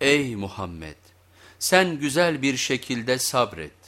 Ey Muhammed! Sen güzel bir şekilde sabret.